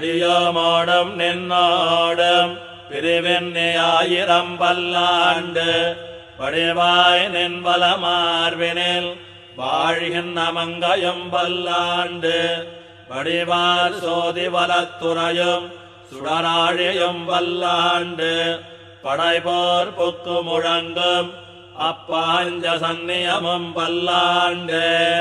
அடியோமோடும் நின்னாடம். பிரிவெண்ணி ஆயிரம் பல்லாண்டு. வடிவாய் நின்பல மார்பினில் வாழ்கின்ற மங்கையும் பல்லாண்டு. வடிவார் சோதி வலத்துறையும் சுடராழியும் வல்லாண்டு. படைபோர் புக்கு முழங்கும் அப்பாஞ்ச சந்நியமும் பல்லாண்டு.